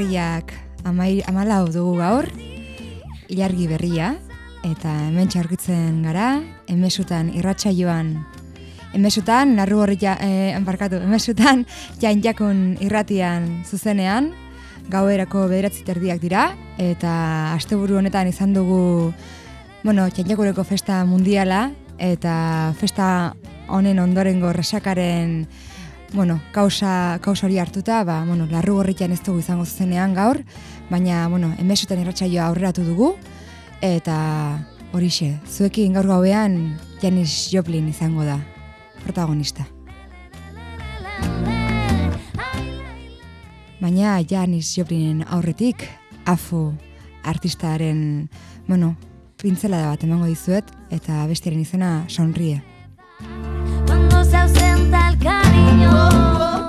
urtarriak amai, amalau dugu gaur ilargi berria eta hementxe aurkitzen gara emesutan irratxa joan. Emesutan, larru horri ja, eh, barkatu, emesutan jain jakun irratian zuzenean gauerako bederatzi terdiak dira eta asteburu honetan izan dugu bueno, txantxakureko festa mundiala eta festa honen ondorengo resakaren bueno, kausa, kausa hori hartuta, ba, bueno, larru gorritan ez dugu izango zuzenean gaur, baina, bueno, emesutan irratxaioa aurreratu dugu, eta horixe, zuekin gaur gauean Janis Joplin izango da, protagonista. Baina Janis Joplinen aurretik, afu artistaren, bueno, pintzela da bat emango dizuet, eta bestiaren izena sonrie. Cuando cariño.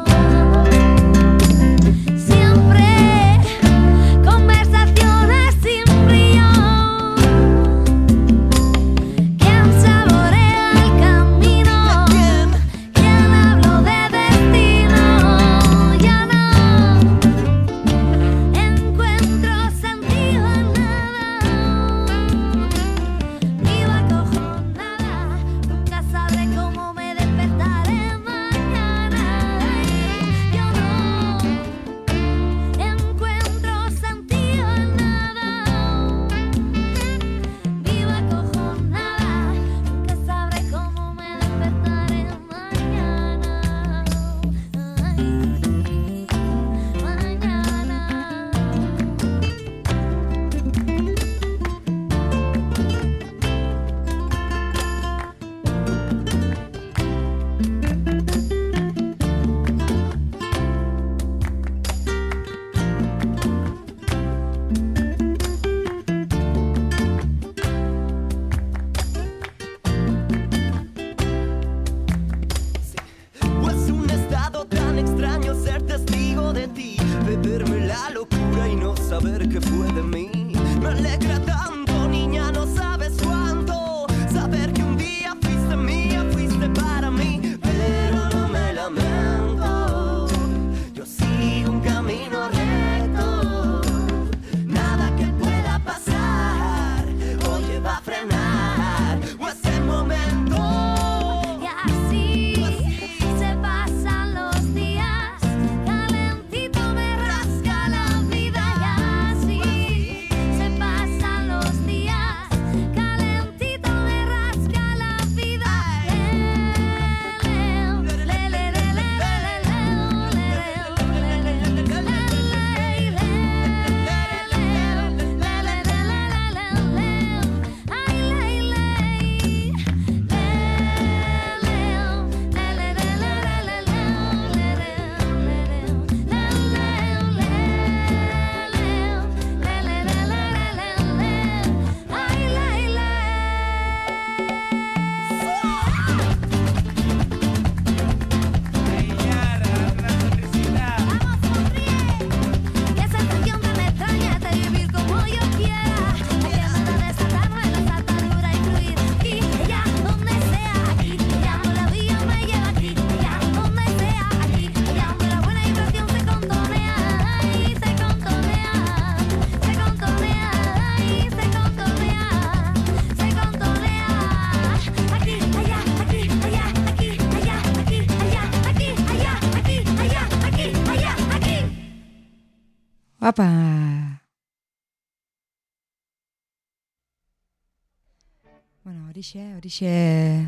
Horixe,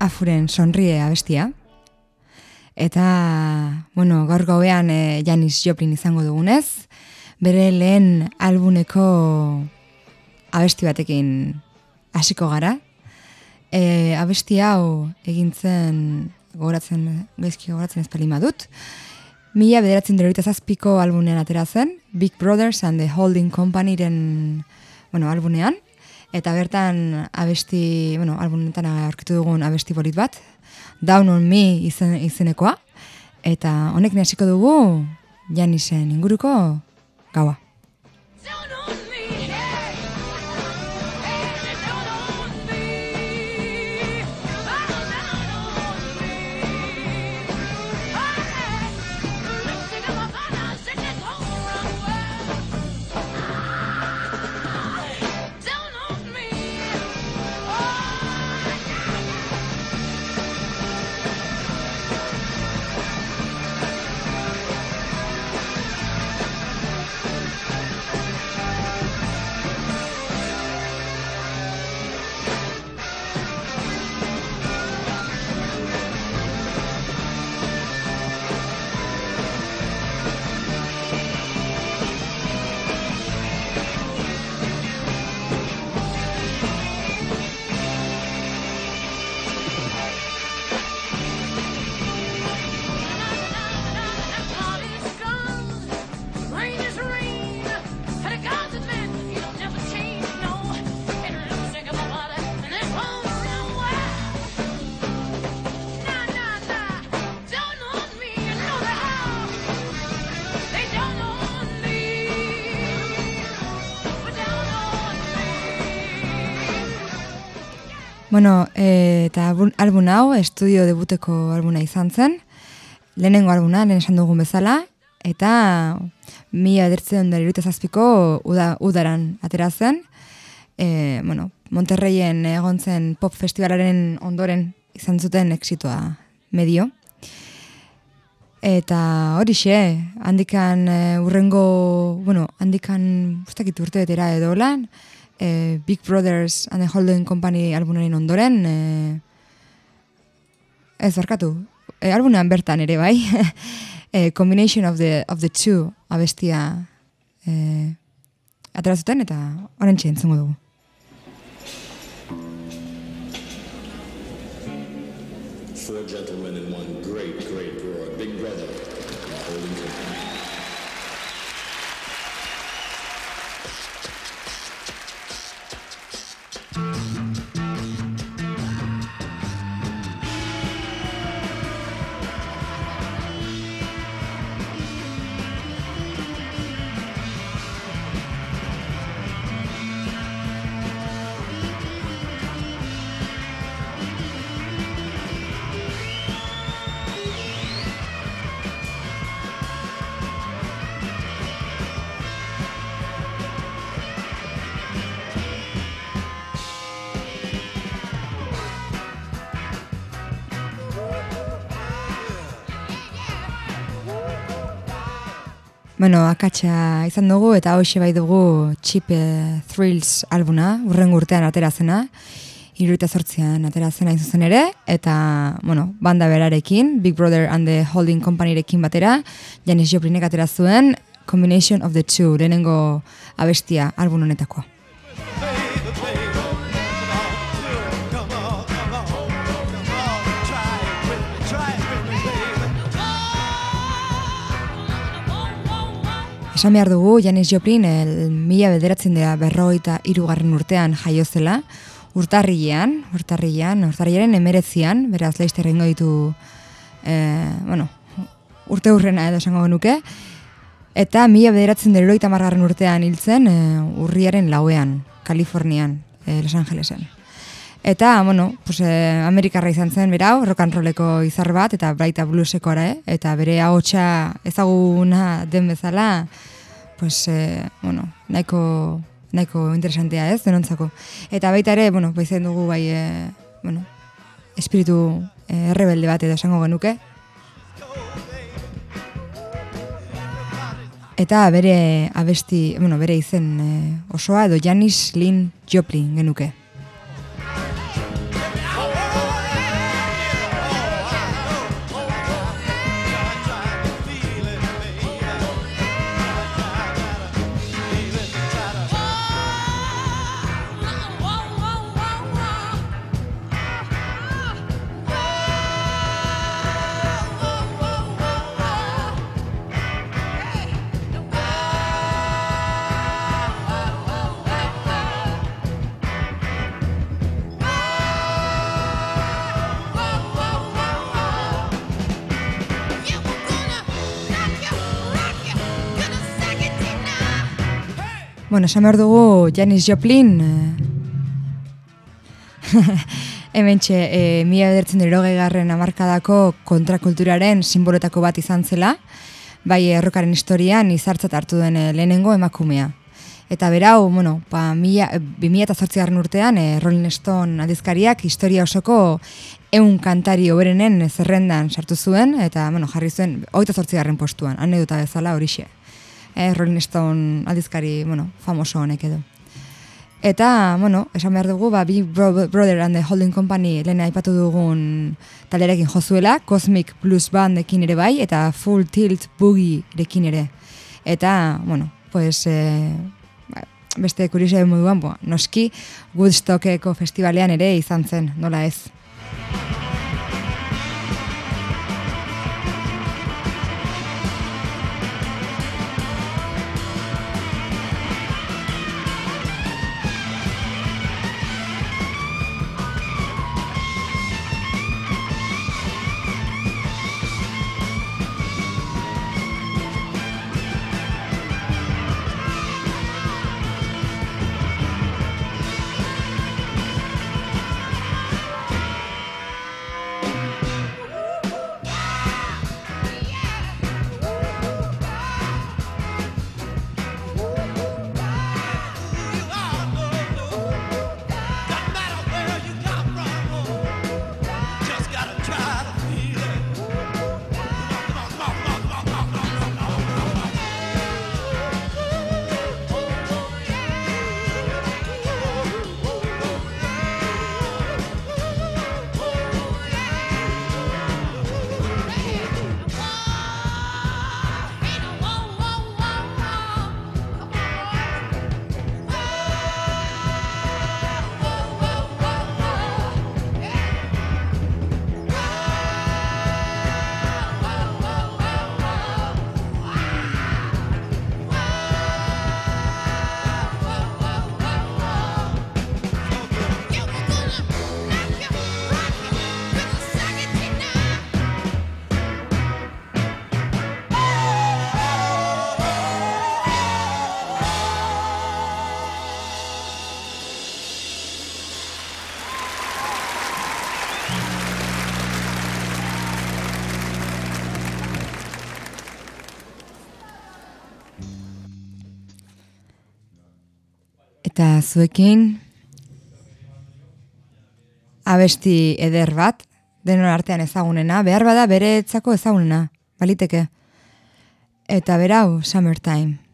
afuren sonrie abestia. Eta, bueno, gaur gauean e, Janis Joplin izango dugunez, bere lehen albuneko abesti batekin hasiko gara. E, abesti hau egintzen gogoratzen, gaizki gogoratzen ez palima dut. Mila bederatzen dero zazpiko albunean atera zen, Big Brothers and the Holding Companyren bueno, albunean, eta bertan abesti, bueno, albunetan aurkitu dugun abesti polit bat, Down on Me izen, izenekoa, eta honek hasiko dugu Janisen inguruko gaua. Bueno, e, eta album, hau estudio debuteko albuna izan zen, lehenengo albuna, lehen esan dugun bezala, eta mila edertzen dara zazpiko uda, udaran atera zen, e, bueno, Monterreien egon zen pop festivalaren ondoren izan zuten exitoa medio. Eta horixe, handikan e, urrengo, bueno, handikan ustakit urte betera edo lan, e, Big Brothers and the Holding Company albunaren ondoren, e, ez barkatu, e, albunan bertan ere bai, e, combination of the, of the two abestia e, atera zuten eta orain entzungo dugu. Four gentlemen and one Bueno, akatsa izan dugu eta hoxe bai dugu Chip eh, Thrills albuna, urrengo urtean atera zena, iruita sortzean atera zena ere, eta, bueno, banda berarekin, Big Brother and the Holding Companyrekin batera, Janis Joplinek atera Combination of the Two, lehenengo abestia album honetakoa. Esan behar dugu, Janis Joplin, el mila bederatzen dira berroita irugarren urtean jaio zela, urtarrilean, urtarrilean, urtarrilean emeretzian, beraz egingo ditu, eh, bueno, urte hurrena edo esango genuke, eta mila bederatzen dira urtean hiltzen eh, urriaren lauean, Kalifornian, eh, Los Angelesen. Eta, bueno, pues, eh, Amerikarra izan zen, berau, rock and rolleko izar bat, eta baita blueseko ara, eh? eta bere ahotsa ezaguna den bezala, pues, eh, bueno, nahiko, nahiko interesantea ez, denontzako. Eta baita ere, bueno, baizen dugu bai, eh, bueno, espiritu eh, errebelde bat edo esango genuke. Eta bere abesti, bueno, bere izen eh, osoa edo Janis Lynn Joplin genuke. Bueno, esan behar dugu Janis Joplin, eh, hemen txe, e, mila bedertzen garren amarkadako kontrakulturaren simbolotako bat izan zela, bai errokaren historian izartzat hartu den eh, lehenengo emakumea. Eta berau, bueno, ba, mila, eh, 2008 garren urtean, e, Rolling Stone aldizkariak historia osoko eun kantari oberenen zerrendan sartu zuen, eta bueno, jarri zuen, oita garren postuan, anedota bezala horixe eh, Rolling Stone aldizkari, bueno, famoso honek edo. Eta, bueno, esan behar dugu, ba, Big Bro- Brother and the Holding Company lehen aipatu dugun talerekin jozuela, Cosmic Blues Bandekin ere bai, eta Full Tilt Boogie rekin ere. Eta, bueno, pues, ba, beste kuriosia moduan, bo, noski Woodstockeko festivalean ere izan zen, nola ez. Eta zuekin abesti eder bat, denon artean ezagunena, behar bada bere etzako ezagunena, baliteke. Eta berau, Summertime.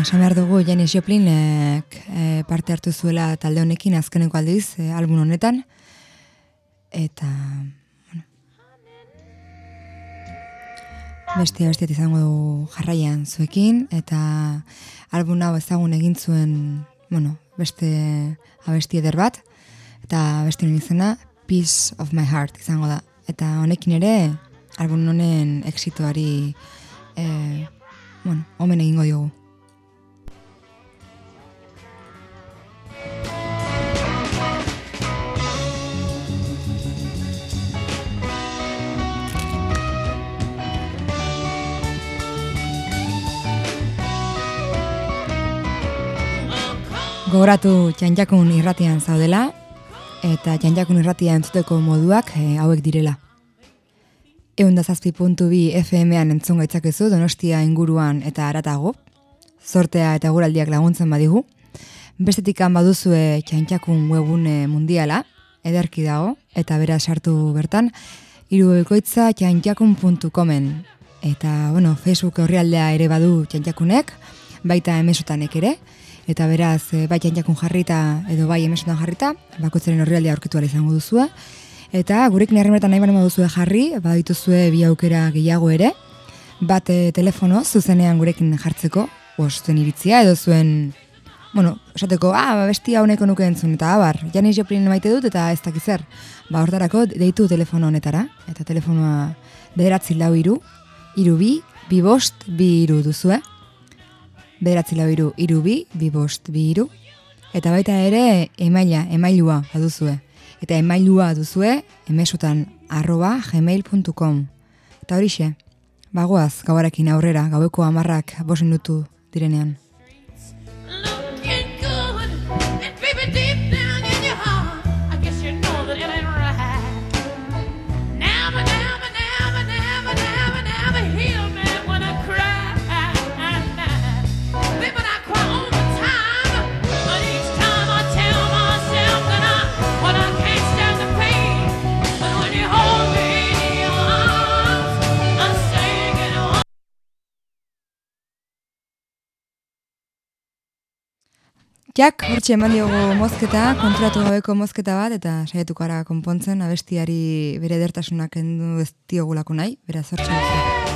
Esan behar dugu Janis Joplinek e, parte hartu zuela talde honekin azkeneko aldiz e, album honetan. Eta, bueno, beste abestiat izango dugu jarraian zuekin, eta album hau ezagun egin zuen, bueno, beste abesti eder bat, eta beste izena Peace of My Heart izango da. Eta honekin ere, album honen exitoari, e, bueno, omen egingo diogu. Gogoratu txantxakun irratian zaudela, eta txantxakun irratia entzuteko moduak eh, hauek direla. Eunda zazpi puntu bi FM-an entzun gaitzakezu donostia inguruan eta aratago, sortea eta guraldiak laguntzen badigu. Bestetikan baduzue txantxakun webune mundiala, ederki dago, eta bera sartu bertan, irubekoitza txantxakun.comen. Eta, bueno, Facebook horrialdea ere badu txantxakunek, baita emesotanek ere, eta beraz, e, bai jakun jarrita edo bai emesetan jarrita, bakoitzaren horrealdea aurkitu izango duzue. Eta gurek nerremetan nahi baina duzue jarri, badituzue bi aukera gehiago ere, bat e, telefono zuzenean gurekin jartzeko, osten iritzia edo zuen, bueno, esateko, ah, ba, bestia honeko nuke entzun, eta ah, abar, Janis joprin maite dut eta ez dakizer. Ba, hortarako deitu telefono honetara, eta telefonoa bederatzi lau iru, iru bi, bi bost, bi iru duzue. Eh? beratzi lau iru, iru bi, bi bost, bi iru. Eta baita ere, emaila, emailua baduzue. Eta emailua duzue, emesutan, arroba, gmail.com. Eta hori bagoaz, gauarekin aurrera, gaueko amarrak bosin dutu direnean. Jak hortxe eman diogu mozketa, kontratu gabeko mozketa bat, eta saietuko ara konpontzen abestiari bere dertasunak endu ez diogulako nahi, beraz hortxe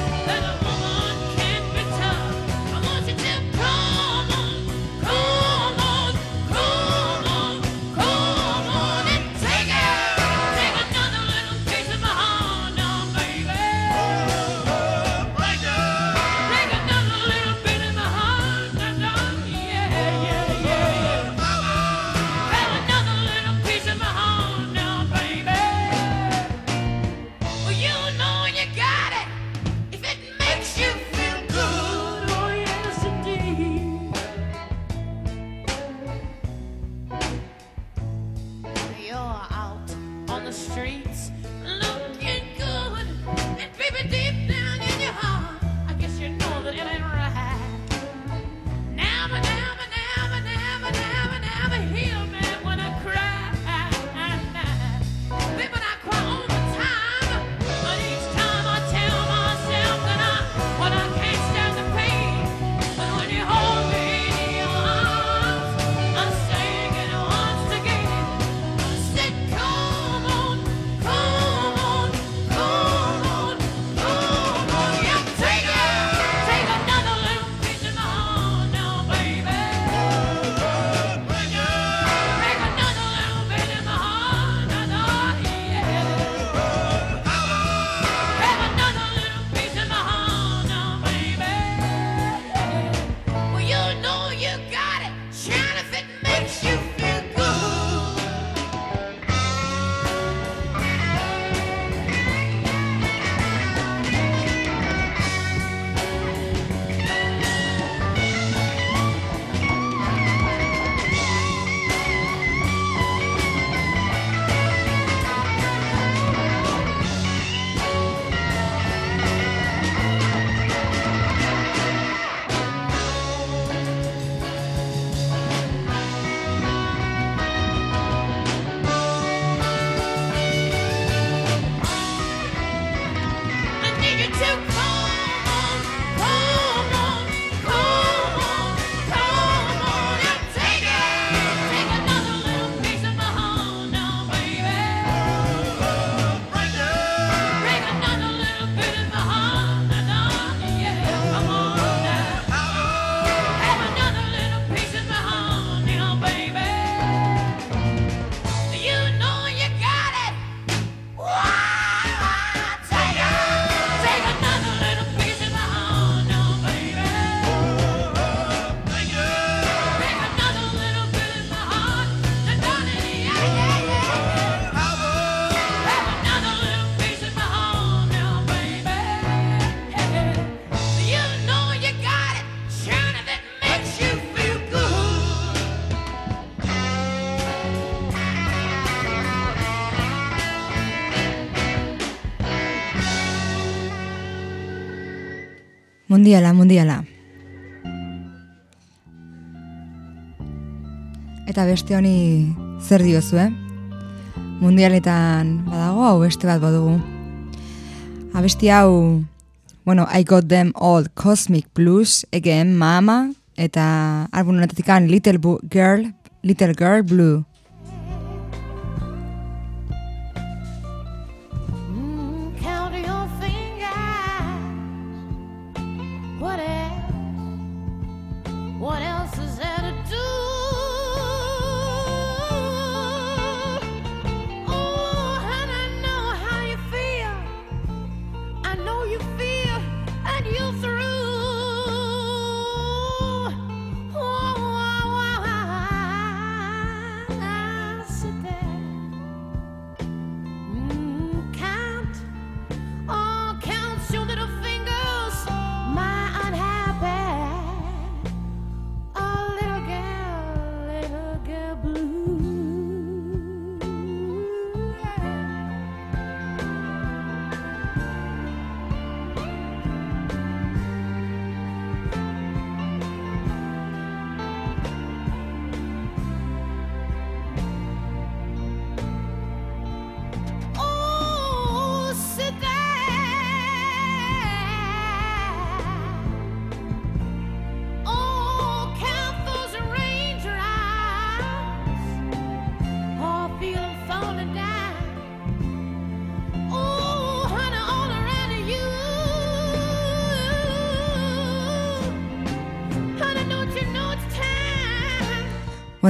Mundiala, mundiala. Eta beste honi zer diozu, eh? Mundialetan badago hau beste bat badugu. Abesti hau, bueno, I got them all cosmic blues, again, mama, eta albun honetatik Little Girl, Little Girl Blue.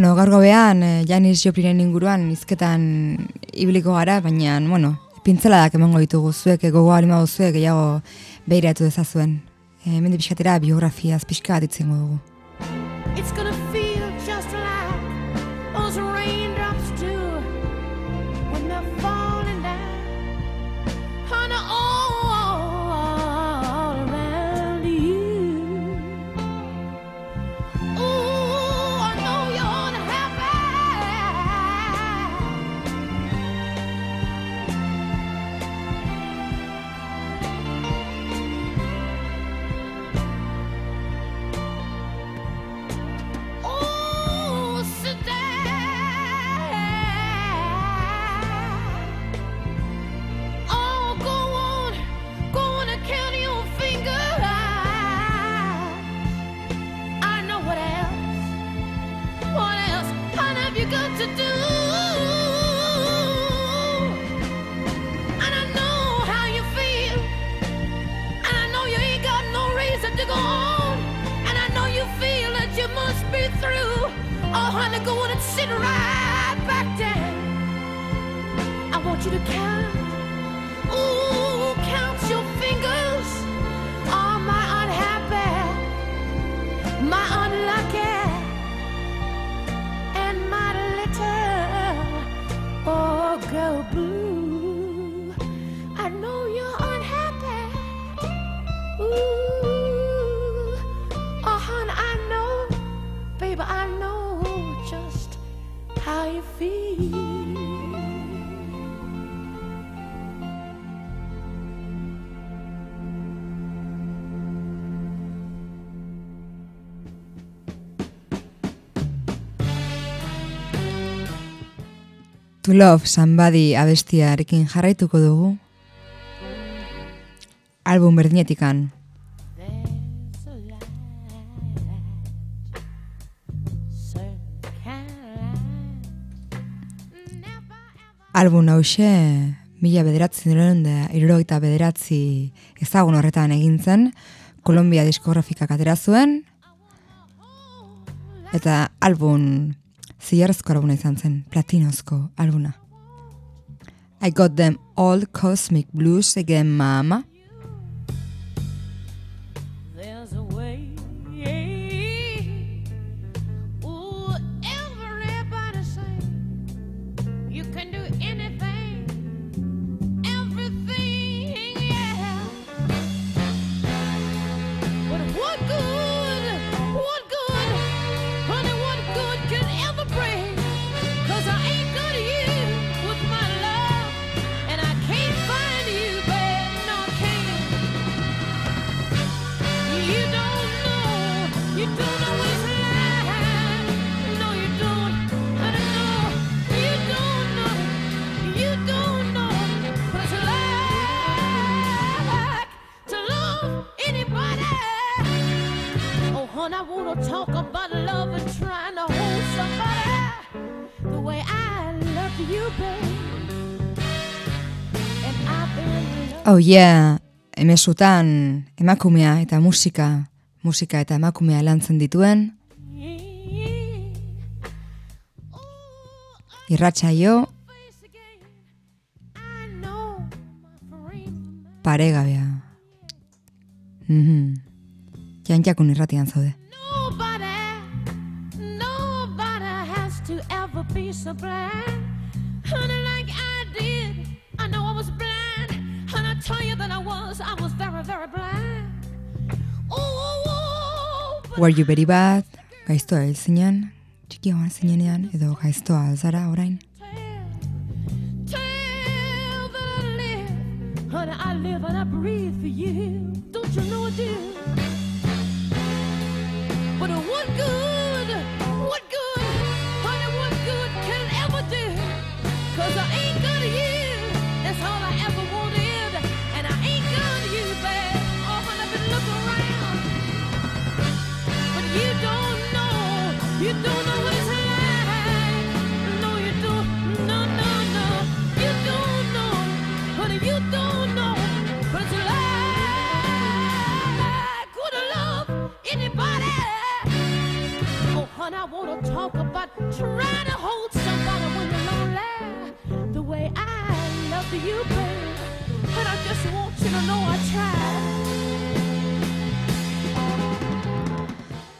Bueno, gaur gobean, eh, Janis Joplinen inguruan hizketan ibiliko gara, baina, bueno, pintzeladak emango ditugu zuek, eh, gogo lima duzuek, eh, gehiago behiratu dezazuen. E, Mendi pixkatera biografiaz pixka bat itzengo dugu. To Love Somebody abestiarekin jarraituko dugu. Album berdinetikan. Album hause, mila bederatzen duen da, irurogeita bederatzi ezagun horretan egin zen, Kolombia diskografikak atera zuen, eta album zilarrezko albuna izan zen, platinozko albuna. I got them all cosmic blues again, mama. Oh yeah, emesutan emakumea eta musika, musika eta emakumea lantzen dituen. Irratsaio paregabea. Mhm. Mm Jantjakun irratian zaude. Nobody, nobody has to ever be so blind. tired than I was. I was very, very black. Were you very bad? Gaiztoa hil zinen, txiki joan zinenean, edo gaiztoa alzara orain? But it would good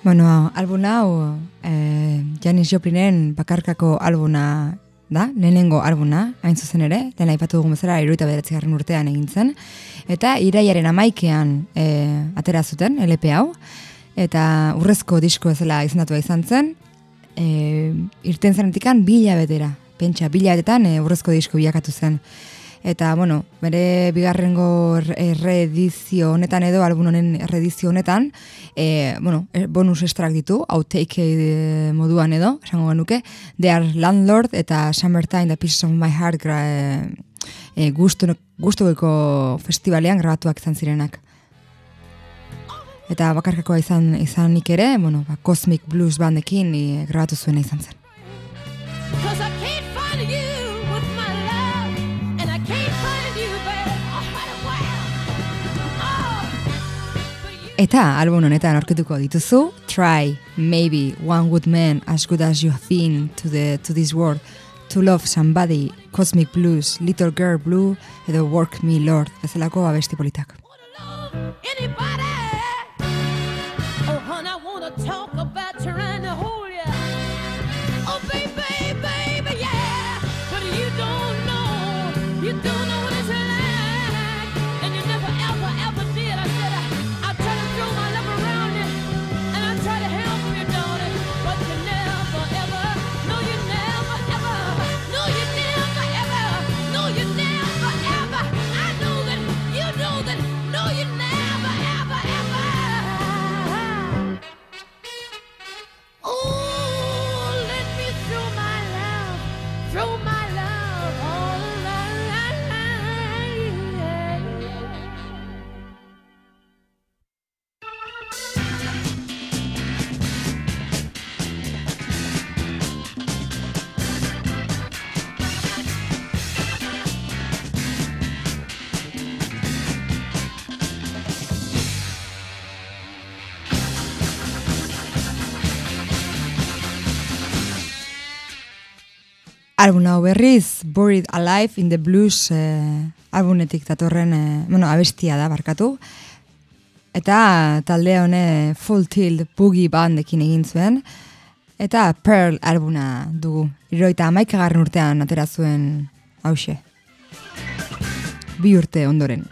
Bueno, albun hau, eh, Janis Joplinen bakarkako albuna da, lehenengo albuna, hain zuzen ere, lehen aipatu dugun bezala, iruita bederatzigarren urtean egin zen, eta iraiaren amaikean eh, atera zuten, LP hau, eta urrezko disko ezela izendatu izan zen, eh, irten zenetikan bila betera, pentsa, bila betetan eh, urrezko disko bilakatu zen. Eta, bueno, bere bigarrengo re- reedizio honetan edo, album honen reedizio honetan, e, bueno, e, bonus estrak ditu, outtake e, moduan edo, esango genuke, are Landlord eta Summertime, The Pieces of My Heart gra, e, gustu, gustuko festivalean grabatuak izan zirenak. Eta bakarkakoa izan izanik ere, bueno, ba, Cosmic Blues bandekin e, grabatu zuena izan zen. Eta album honetan aurkituko dituzu Try, maybe, one good man as good as you been to, the, to this world To love somebody, Cosmic Blues, Little Girl Blue edo Work Me Lord bezalako abesti politak. anybody. Album hau berriz, Buried Alive in the Blues eh, albunetik datorren, eh, bueno, abestia da barkatu. Eta talde hone Full Tilt Boogie Bandekin egin zuen. Eta Pearl albuna dugu. Iroita amaikagarren urtean atera zuen hause. Bi urte ondoren.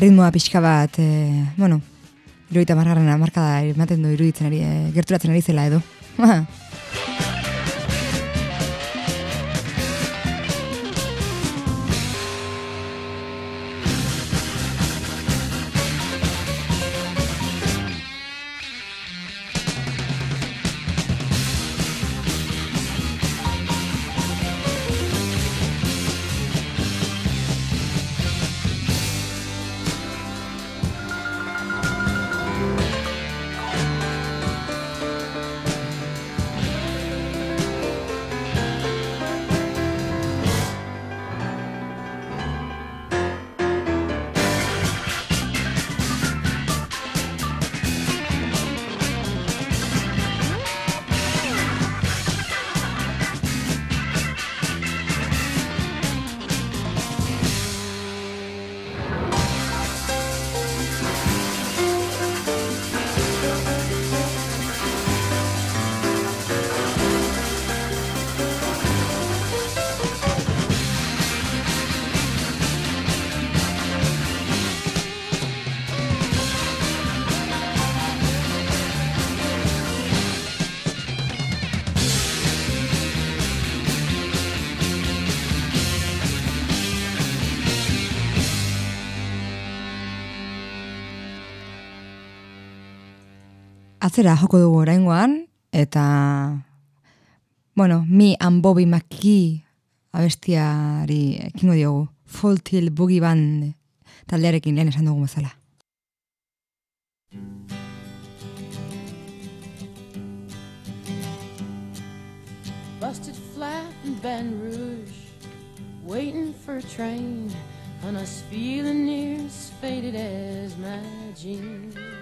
Ritmoa pixka bat, eh, bueno, iruita margarren markada ematen du iruditzen ari, eh, gerturatzen ari zela edo. Atzera joko dugu oraingoan eta bueno, mi and Bobby McGee abestiari ekingo diogu. Full Tilt Boogie Band taldearekin lehen esan dugu bezala. Busted flat in Baton Rouge, waiting for a train, and I was feeling near as faded as my jeans.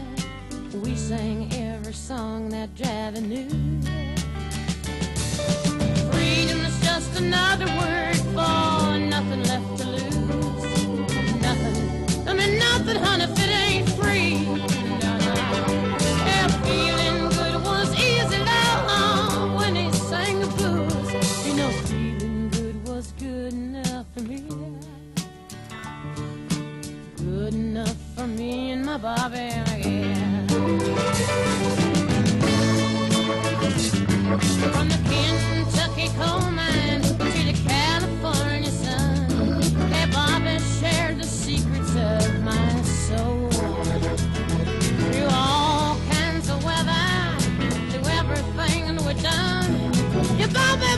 We sang every song that Javi knew. Freedom is just another word for nothing left to lose. Nothing, I mean nothing, honey, if it ain't free. No, feeling good was easy, when he sang the blues. You know, feeling good was good enough for me. Good enough for me and my Bobby, From the Kentucky coal mine to the California sun, shared the secrets of my soul. Through all kinds of weather, through everything we've done, yeah, Bobby,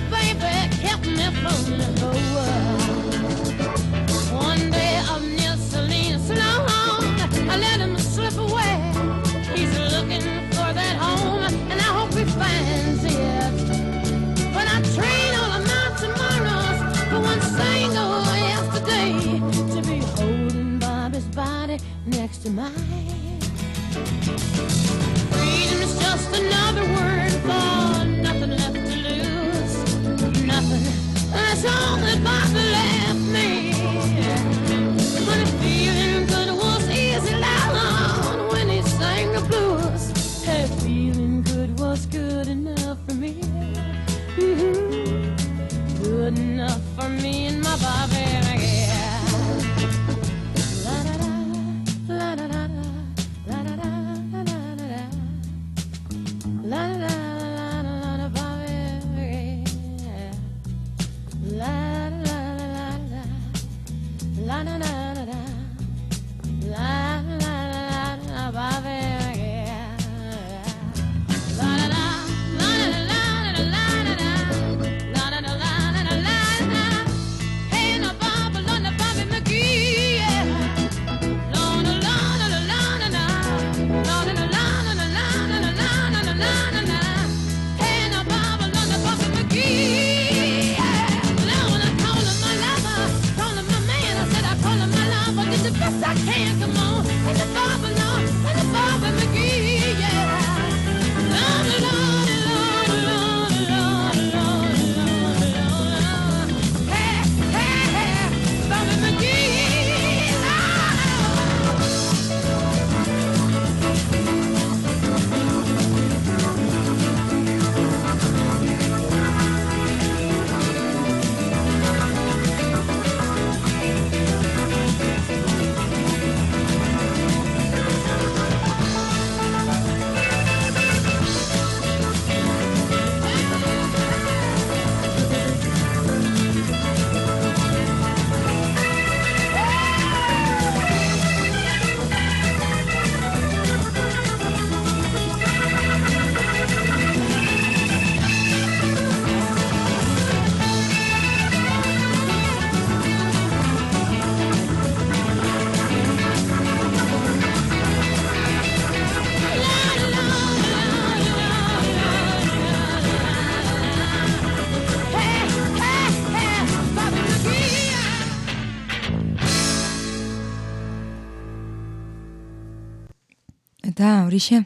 horixe.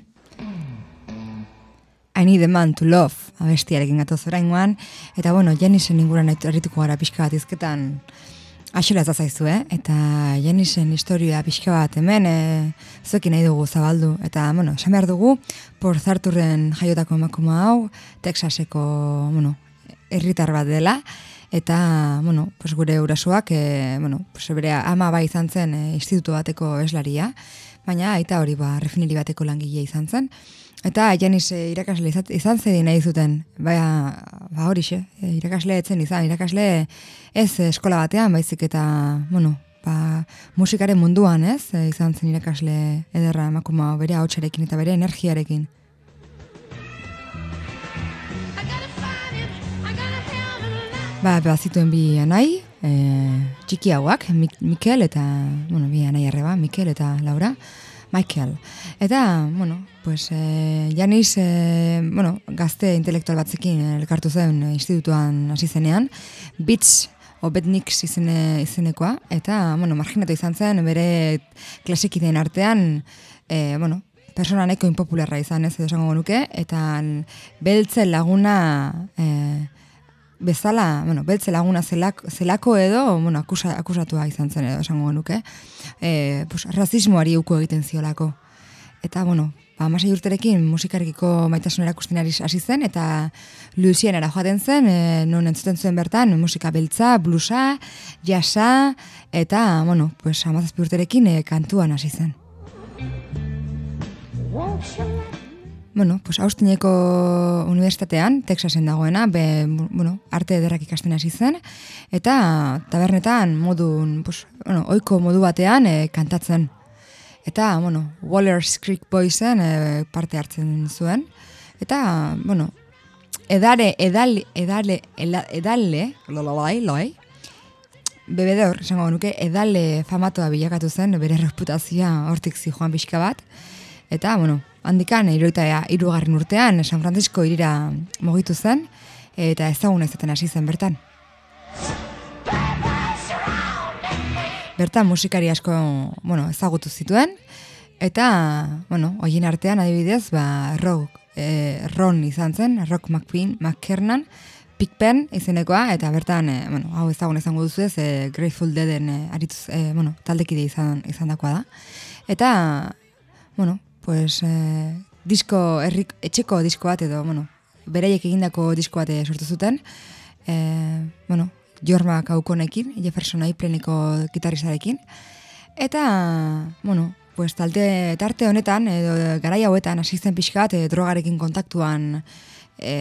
I need a man to love, abestiarekin gatoz oraingoan. Eta bueno, Jenisen inguran harrituko gara pixka bat izketan Axela ez zaizu, eh? Eta Jenisen historia pixka bat hemen e, zuekin nahi dugu zabaldu. Eta, bueno, esan behar dugu, por zarturren jaiotako emakuma hau, Texaseko, bueno, herritar bat dela. Eta, bueno, pues gure urasoak, e, bueno, pues bere ama bai izan zen e, instituto bateko eslaria, baina aita hori ba, refineri bateko langilea izan zen. Eta Janis e, irakasle izat- izan zedi nahi zuten, baina, ba horixe, e, irakasle etzen izan, irakasle ez e, eskola batean, baizik eta, bueno, ba, musikaren munduan, ez, izan zen irakasle ederra emakuma bere ahotsarekin eta bere energiarekin. Ba, bazituen bi anai, e, txiki hauak, Mik Mikel eta, bueno, bi anai arreba, Mikel eta Laura, Michael. Eta, bueno, pues, e, Janis, e, bueno, gazte intelektual batzekin elkartu zen institutuan hasi zenean, Beats Obetniks izene, izenekoa, eta, bueno, marginatu izan zen, bere klasikideen artean, e, bueno, persona nahiko impopularra izan ez esango genuke, eta beltze laguna e, bezala, bueno, beltze laguna zelako, zelako edo, bueno, akusa, akusatua izan zen edo esango genuke, e, pues, rasismoari uko egiten ziolako. Eta, bueno, ba, amasei urterekin musikarekiko maitasun erakusten hasi zen, eta Louisianara joaten zen, e, non entzuten zuen bertan, musika beltza, bluesa, jasa, eta, bueno, pues, amazazpi urterekin e, kantuan hasi zen. Bueno, pues Austineko Unibertsitatean, Texasen dagoena, be, bueno, arte ederrak ikasten hasi zen, eta tabernetan modun, pues, bueno, oiko modu batean e, kantatzen. Eta, bueno, Waller's Creek Boysen e, parte hartzen zuen. Eta, bueno, edare, edale, edale, ela- edale, lolalai, loi, bebedor, esango nuke, edale famatoa bilakatu zen, bere reputazioa hortik zijoan pixka bat. Eta, bueno, handikan, iruita irugarren urtean, San Francisco irira mugitu zen, eta ezaguna izaten hasi zen bertan. Bertan musikari asko, bueno, ezagutu zituen, eta, bueno, hoien artean adibidez, ba, rock, e, Ron izan zen, Rock McQueen, McKernan, Pigpen izenekoa, eta bertan, e, bueno, hau ezaguna izango duzu ez, e, Grateful Deaden e, arituz, e, bueno, taldekide izan, izan dakoa da. Eta, bueno, pues, e, disko, errik, etxeko disko bat edo, bueno, beraiek egindako disko bat e, sortu zuten, e, bueno, Jorma Kaukonekin, Jefferson Aipleneko gitarrizarekin, eta, bueno, pues, talte, tarte honetan, edo garai hauetan, hasi zen pixka bat, e, drogarekin kontaktuan, e,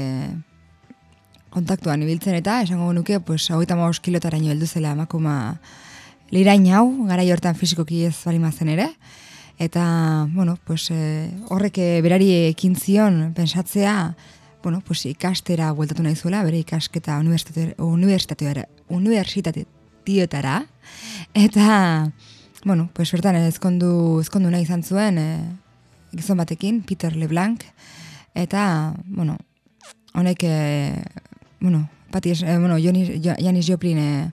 kontaktuan ibiltzen eta esango nuke, pues, hau eta kilotaraino heldu zela emakuma lirain hau, garai hortan fizikoki ez balima zen ere, eta, bueno, pues, e, horrek eh, berari ekin zion pensatzea, bueno, pues, ikastera bueltatu nahi zuela, bere ikasketa unibertsitate- unibertsitateara, unibertsitateetara, eta, bueno, pues, bertan ezkondu, ezkondu nahi izan zuen, e, gizon batekin, Peter LeBlanc, eta, bueno, honek, e, bueno, pati, e, bueno, Janis Joplin, e,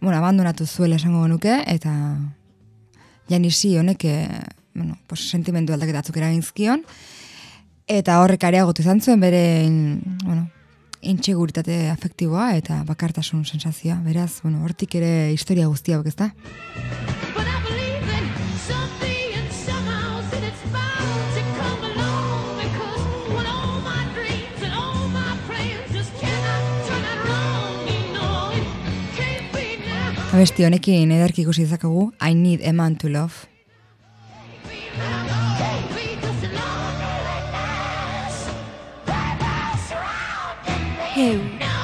bueno, abandonatu zuela esango nuke, eta Janisi honek, e, bueno, pues, sentimendu aldaketa batzuk eraginzkion, eta horrek areagotu izan zuen bere, bueno, intxeguritate afektiboa eta bakartasun sensazioa. Beraz, bueno, hortik ere historia guztia ez da? Abesti honekin ederki ikusi dezakegu I Need a Man to Love. Can't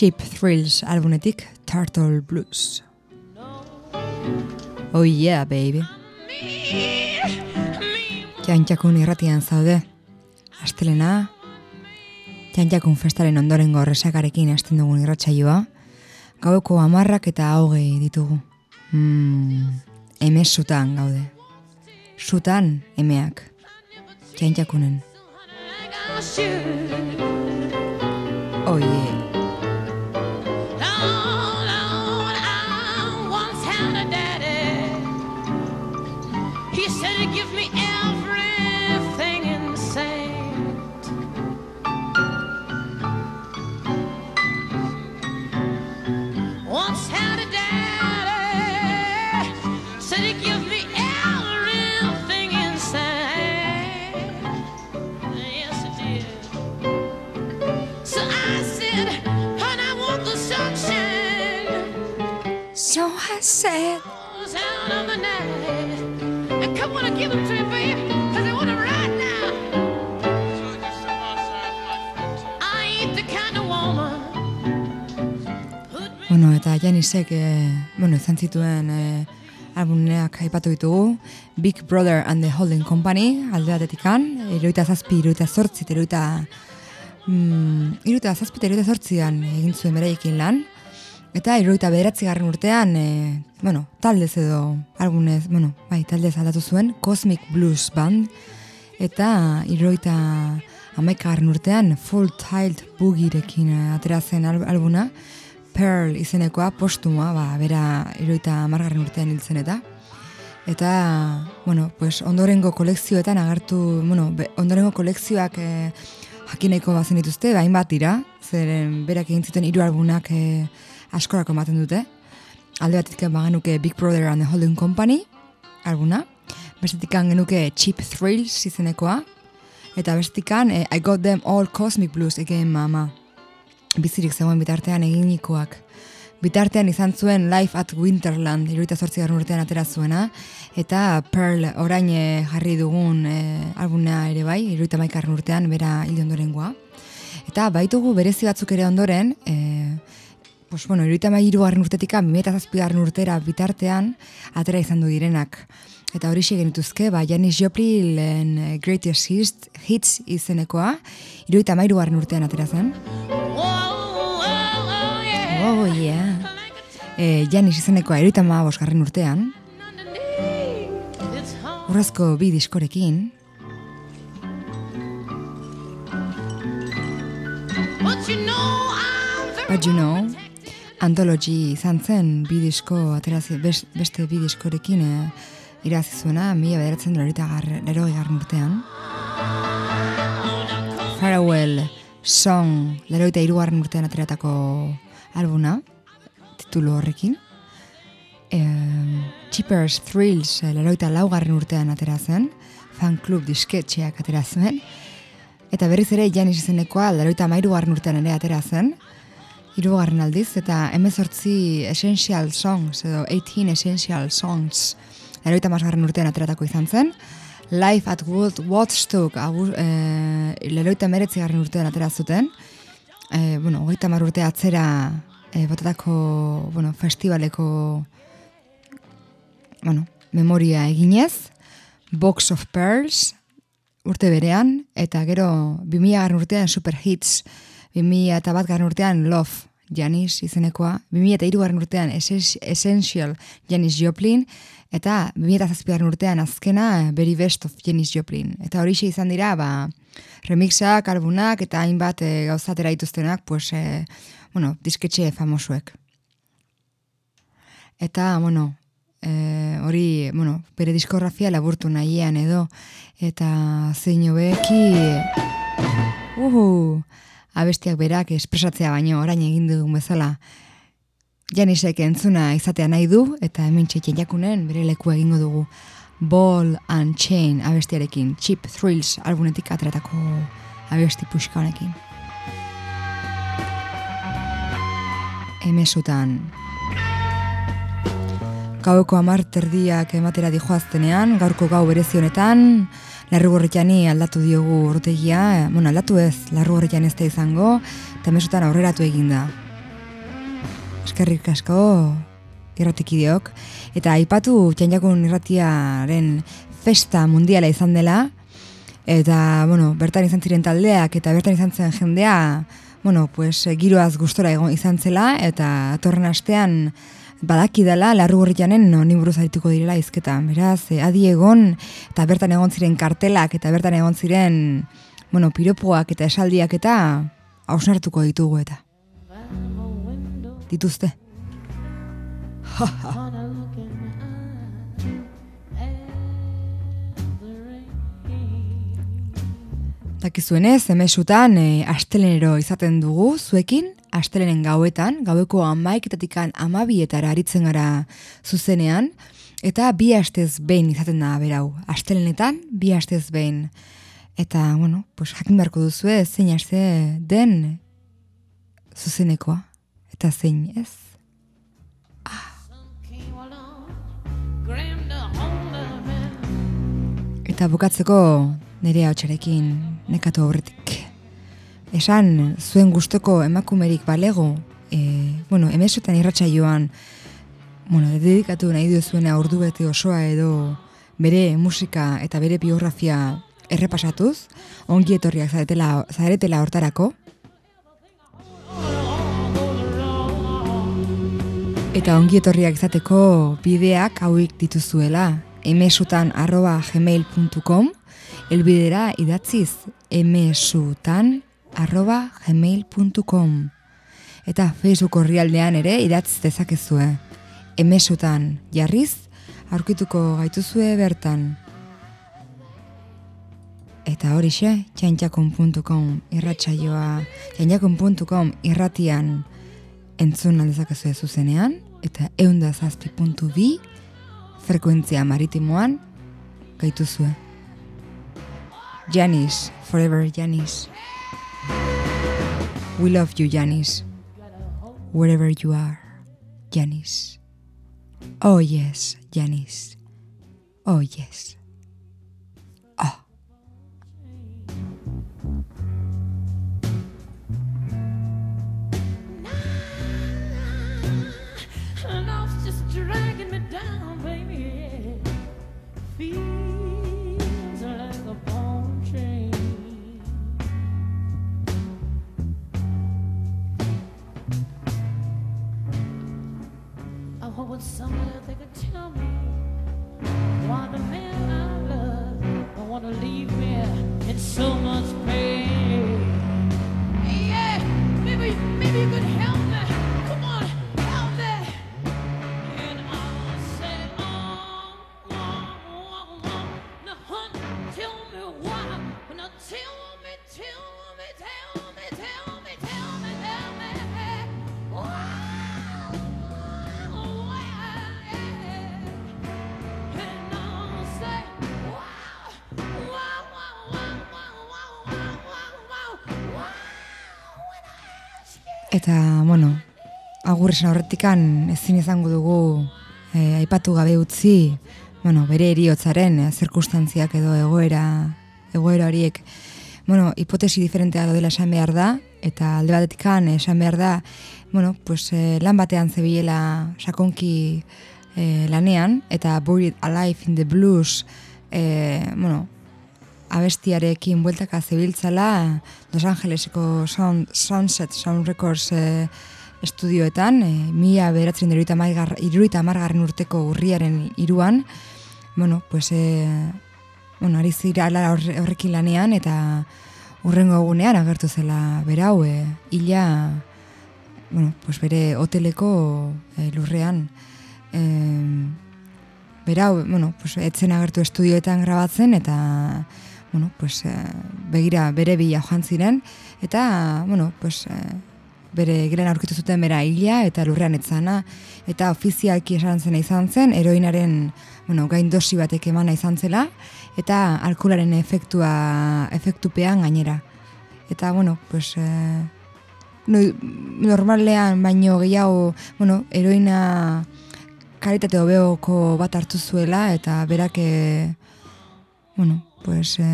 Cheap Thrills albunetik Turtle Blues. Oh yeah, baby. Jantjakun irratian zaude. Astelena, jantjakun festaren ondorengo horresakarekin hasten dugun irratsaioa, gaueko amarrak eta hogei ditugu. Mm, eme sutan gaude. Sutan emeak. Jantjakunen. Oh yeah. give me everything inside. Once had a daddy, said he give me everything inside. Yes, it did. So I said, honey, I want the sunshine. So I said, out of the night. On and give them to cause they want them right now. I ain't the kind of woman. Bueno, eta Janisek, eh, bueno, izan zituen eh, albumeak aipatu ditugu, Big Brother and the Holding Company, alde batetikan, iruita zazpi, iruita zortzi, eta iruita, mm, iruita zazpi, eta iruita zortzian egin zuen beraiekin lan, eta iruita bederatzi garren urtean, eh, bueno, taldez edo, albunez, bueno, bai, taldez aldatu zuen, Cosmic Blues Band, eta iruita amaikagarren urtean Full Tiled Boogirekin atera zen al- albuna, Pearl izenekoa, postumoa, ba, bera iruita margarren urtean hiltzen eta. Eta, bueno, pues ondorengo kolekzioetan agertu, bueno, be, ondorengo kolekzioak eh, jakineko bazen dituzte, ba, hainbat dira, zeren berak egin zuten hiru albunak eh, askorako ematen dute. Alde batetik bagenuke Big Brother and the Holding Company, albuna, bestetik genuke Cheap Thrills izenekoa, eta bestetik eh, I Got Them All Cosmic Blues Again Mama, bizirik zegoen bitartean eginikoak. Bitartean izan zuen Life at Winterland, iruita zortzi urtean atera zuena, eta Pearl orain eh, jarri dugun e, albuna ere bai, iruita maikarren urtean, bera hil ondorengoa. Eta baitugu berezi batzuk ere ondoren, e, pues, bueno, iruita mairu garren urtetik, bimeta zazpigarren urtera bitartean, atera izan du direnak. Eta hori genituzke, ba, Janis Joplin eh, Greatest Hits, Hits izenekoa, iruita mairu urtean atera zen. Yeah. Oh, yeah. E, Janis izenekoa iruita ma garren urtean, urrezko bi diskorekin, But you know Anthology izan zen bi disko, aterazi, bes- beste bi diskorekin e, irazi zuena, mila bederatzen lorita lero garren urtean. Farewell Song, leroita irugarren urtean ateratako albuna, titulu horrekin. E, Cheapers Thrills, eh, leroita laugarren urtean atera zen, fan club disketxeak atera zuen. Eta berriz ere Janis izenekoa, leroita mairugarren urtean ere atera zen, hirugarren aldiz, eta emezortzi Essential Songs, edo 18 Essential Songs, leroita mazgarren urtean ateratako izan zen, Life at Wood Woodstock, agur, e, leroita meretzi garren urtean atera zuten, e, bueno, hogeita mar urte atzera e, botatako, bueno, festivaleko, bueno, memoria eginez, Box of Pearls, urte berean, eta gero 2000 garren urtean Super Hits, 2000 eta bat garren urtean Love, Janis izenekoa, 2000 eta hiru garren urtean Essen- Essential Janis Joplin, eta 2000 eta zazpi garren urtean azkena Very Best of Janis Joplin. Eta horixe izan dira, ba, remixak, albunak, eta hainbat e, gauzatera dituztenak, pues, e, bueno, disketxe famosuek. Eta, bueno, e, hori, bueno, bere diskografia laburtu nahian edo, eta zein hobeki, uhu, abestiak berak espresatzea baino orain egin dugun bezala, Janisek entzuna izatea nahi du, eta hemen txeiten jakunen bere leku egingo dugu. Ball and Chain abestiarekin, Cheap Thrills albunetik ateratako abesti puxka honekin. Emesutan. Gaueko amar terdiak ematera dijoaztenean, gaurko gau berezi honetan, larrugorritani aldatu diogu urtegia, bueno, aldatu ez, larrugorritan ez da izango, eta emesutan aurreratu eginda. Eskerrik asko irratikideok, eta aipatu txanjakun irratiaren festa mundiala izan dela, eta, bueno, bertan izan ziren taldeak, eta bertan izan zen jendea, bueno, pues, giroaz gustora egon izan zela, eta atorren astean badaki dela, larru horretanen honi buruz arituko direla izketan. Beraz, eh, adi egon, eta bertan egon ziren kartelak, eta bertan egon ziren, bueno, piropoak eta esaldiak eta hausnartuko ditugu eta. Dituzte. Dakizuenez, emesutan e, astelenero izaten dugu zuekin, astelenen gauetan, gaueko amaiketatikan amabietara aritzen gara zuzenean, eta bi astez behin izaten da berau, astelenetan bi astez behin. Eta, bueno, pues, jakin beharko duzu zein aste den zuzenekoa, eta zein ez. Ah. Eta bukatzeko nire hau nekatu aurretik. Esan, zuen gustoko emakumerik balego, e, bueno, emesutan irratsaioan bueno, dedikatu nahi duzuena ordu bete osoa edo bere musika eta bere biografia errepasatuz, ongi etorriak zaretela, zaretela hortarako. Eta ongi etorriak izateko bideak hauik dituzuela emesutan arroba gmail.com elbidera idatziz emesutan arroba gmail.com Eta Facebook horrialdean ere idatz dezakezue. Emesutan jarriz, aurkituko gaituzue bertan. Eta horixe, txantxakon.com irratsaioa, txantxakon.com irratian entzun aldezakezue zuzenean, eta eunda zazpi.bi frekuentzia maritimoan gaituzue. Janis, forever Janis. We love you, Janis. Wherever you are, Janis. Oh yes, Janis. Oh yes. Oh. Dragging me down, baby. I hope somewhere they could tell me why the man I love don't want to leave me in so much pain. Yeah, maybe, maybe you could help me. Come on, help me. And I'll Eta, bueno, agur esan horretikan ezin izango dugu eh, aipatu gabe utzi, bueno, bere eriotzaren eh, zirkustantziak edo egoera, egoera horiek, bueno, hipotesi diferentea dela esan behar da, eta alde batetikan esan behar da, bueno, pues, eh, lan batean zebilela sakonki eh, lanean, eta Buried Alive in the Blues, eh, bueno, abestiarekin bueltaka zebiltzala Los Angeleseko Sound, Sunset Sound Records eh, estudioetan, eh, mila beratzen iruita margarren urteko urriaren iruan, bueno, pues, eh, bueno, ari zira ala horre- horrekin lanean, eta urrengo egunean agertu zela berau, eh, ila, bueno, pues bere hoteleko eh, lurrean, eh, berau, bueno, pues, etzen agertu estudioetan grabatzen, eta, bueno, pues, eh, begira bere bila joan ziren, eta, bueno, pues, eh, bere gelan aurkitu zuten bera hila eta lurrean etzana, eta ofizialki esan zena izan zen, heroinaren, bueno, gain dosi batek emana izan zela, eta alkoholaren efektua, efektupean gainera. Eta, bueno, pues, no, normalean baino gehiago, bueno, heroina karitate hobeoko bat hartu zuela eta berak e, bueno, pues e,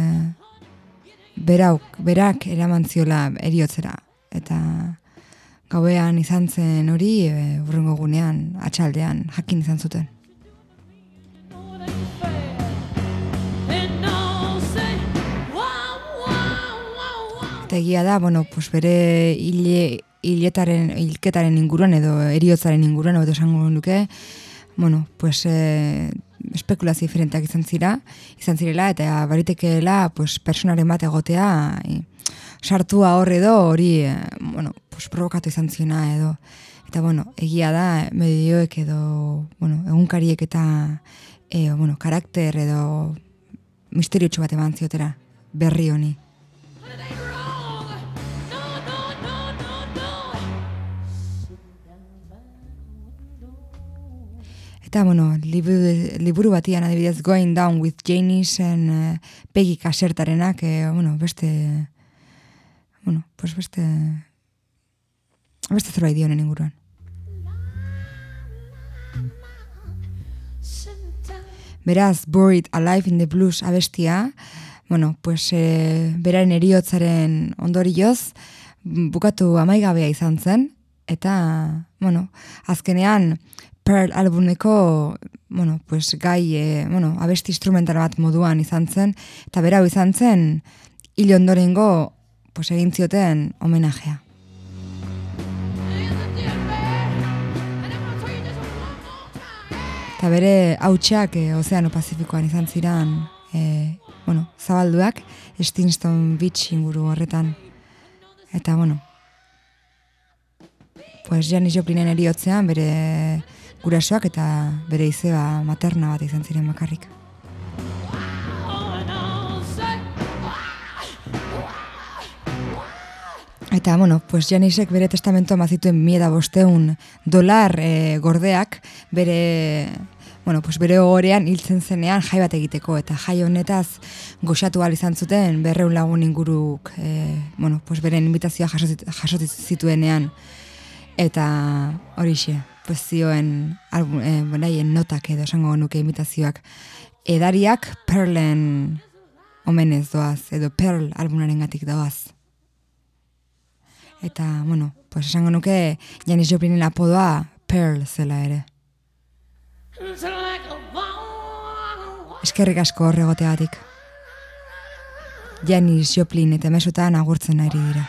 berauk, berak eraman ziola eriotzera eta gauean izan zen hori e, urrengo gunean atxaldean jakin izan zuten. Eta egia da, bueno, pues bere hile, hiletaren, hilketaren inguruan edo eriotzaren inguruan, edo esango nuke, bueno, pues eh, espekulazio diferenteak izan zira, izan zirela, eta baritekeela, pues, personaren bat egotea, i, sartua hor edo hori, eh, bueno, pues, provokatu izan ziona edo. Eta, bueno, egia da, medioek edo, bueno, egunkariek eta, e, bueno, karakter edo misteriotxo bat eman ziotera, berri honi. Eta, bueno, liburu, liburu batian adibidez Going Down with Janice en eh, Peggy Casertarenak, eh, bueno, beste, bueno, pues beste, beste zerbait dionen inguruan. Beraz, Buried Alive in the Blues abestia, bueno, pues, e, beraren eriotzaren ondorioz, bukatu amaigabea izan zen, eta, bueno, azkenean, Pearl albumeko, bueno, pues, gai, e, bueno, abesti instrumental bat moduan izan zen, eta berau izan zen, hil ondorengo, pues, egin zioten homenajea. Eta bere hautsak e, Ozeano Pazifikoan izan ziran, e, bueno, zabalduak, Stinston Beach inguru horretan. Eta, bueno, pues Janis Joplinen eriotzean bere gurasoak eta bere izeba materna bat izan ziren bakarrik. Eta, bueno, pues Janisek bere testamentoa mazituen mieda bosteun dolar e, gordeak bere, bueno, pues bere ogorean hiltzen zenean jai bat egiteko. Eta jai honetaz goxatu izan zuten berreun lagun inguruk, e, bueno, pues beren invitazioa jaso, zit- jaso zituenean. Eta horixe, pues zioen album, e, benaien notak edo esango nuke invitazioak edariak Pearlen omenez doaz, edo Pearl albumaren gatik doaz. Eta, bueno, pues esango nuke Janis Joplinen apodoa Pearl zela ere. Eskerrik asko horregoteagatik. Janis Joplin eta mesutan agurtzen ari dira.